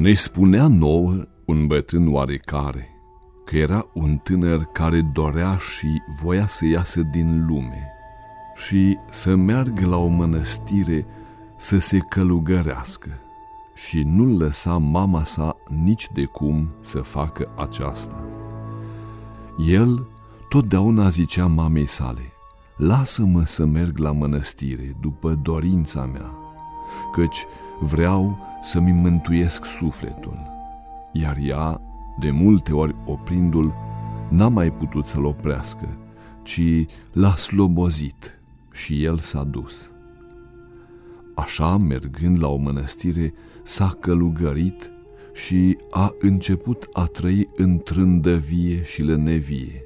Ne spunea nouă un bătrân oarecare că era un tânăr care dorea și voia să iasă din lume și să meargă la o mănăstire să se călugărească și nu lăsa mama sa nici de cum să facă aceasta. El totdeauna zicea mamei sale, lasă-mă să merg la mănăstire după dorința mea, căci vreau să-mi mântuiesc sufletul. Iar ea, de multe ori oprindu-l, n-a mai putut să-l oprească, ci l-a slobozit și el s-a dus. Așa, mergând la o mănăstire, s-a călugărit și a început a trăi în trândăvie și lănevie,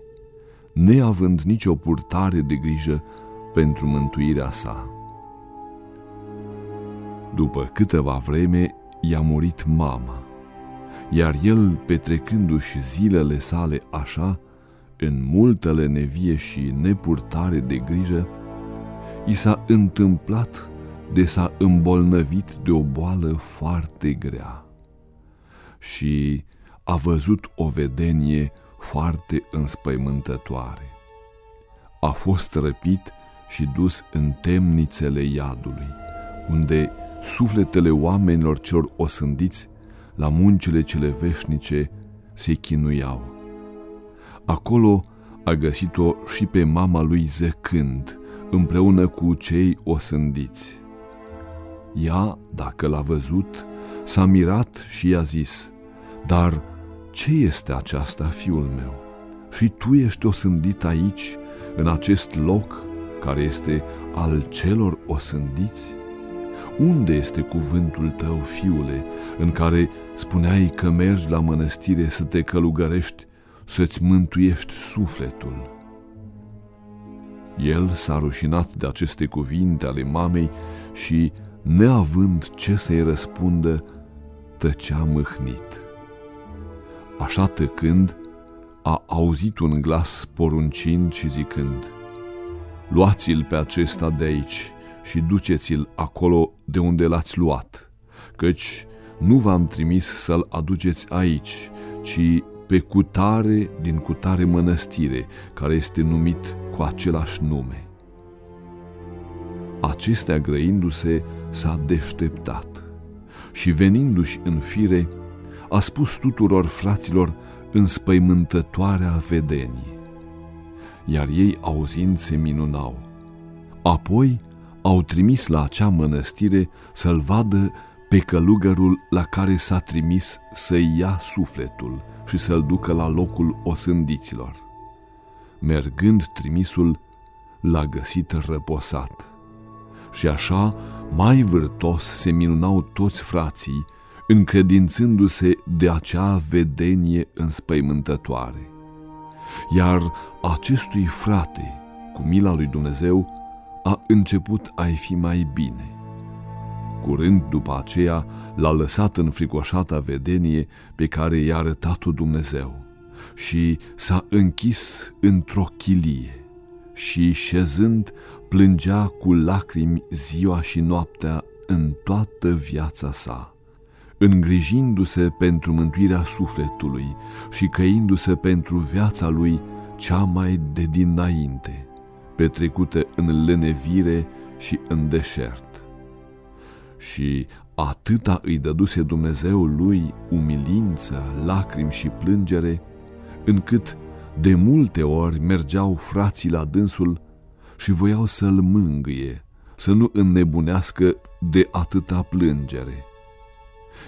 neavând nicio purtare de grijă pentru mântuirea sa. După câteva vreme i-a murit mama, iar el, petrecându-și zilele sale așa, în multă lenevie și nepurtare de grijă, i s-a întâmplat de s-a îmbolnăvit de o boală foarte grea și a văzut o vedenie foarte înspăimântătoare. A fost răpit și dus în temnițele iadului, unde sufletele oamenilor celor osândiți la muncile cele veșnice se chinuiau. Acolo a găsit-o și pe mama lui zăcând, împreună cu cei osândiți. Ea, dacă l-a văzut, s-a mirat și i-a zis, Dar ce este aceasta, fiul meu? Și tu ești osândit aici, în acest loc care este al celor osândiți? Unde este cuvântul tău, fiule, în care spuneai că mergi la mănăstire să te călugărești, să-ți mântuiești sufletul? El s-a rușinat de aceste cuvinte ale mamei și, neavând ce să-i răspundă, tăcea mâhnit. Așa tăcând, a auzit un glas poruncind și zicând, Luați-l pe acesta de aici și duceți-l acolo de unde l-ați luat, căci nu v-am trimis să-l aduceți aici, ci pe cutare din cutare mănăstire, care este numit cu același nume. Acestea grăindu-se s-a deșteptat și venindu-și în fire, a spus tuturor fraților înspăimântătoarea vedenie. Iar ei auzind se minunau. Apoi au trimis la acea mănăstire să-l vadă pe călugărul la care s-a trimis să-i ia sufletul și să-l ducă la locul osândiților. Mergând trimisul, l-a găsit răposat. Și așa, mai vârtos se minunau toți frații, încredințându-se de acea vedenie înspăimântătoare. Iar acestui frate, cu mila lui Dumnezeu, a început a-i fi mai bine. Curând după aceea l-a lăsat în fricoșata vedenie pe care i-a arătat-o Dumnezeu și s-a închis într-o chilie și șezând plângea cu lacrimi ziua și noaptea în toată viața sa, îngrijindu-se pentru mântuirea sufletului și căindu-se pentru viața lui cea mai de dinainte petrecută în lenevire și în deșert. Și atâta îi dăduse Dumnezeu lui umilință, lacrimi și plângere, încât de multe ori mergeau frații la dânsul și voiau să-l mângâie, să nu înnebunească de atâta plângere.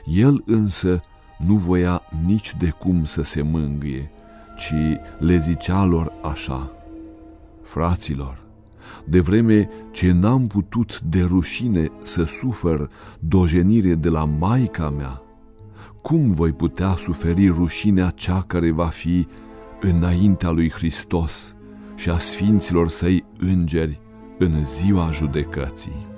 El însă nu voia nici de cum să se mângâie, ci le zicea lor așa, Fraților, de vreme ce n-am putut de rușine să sufăr dojenire de la Maica mea, cum voi putea suferi rușinea cea care va fi înaintea lui Hristos și a sfinților săi îngeri în ziua judecății?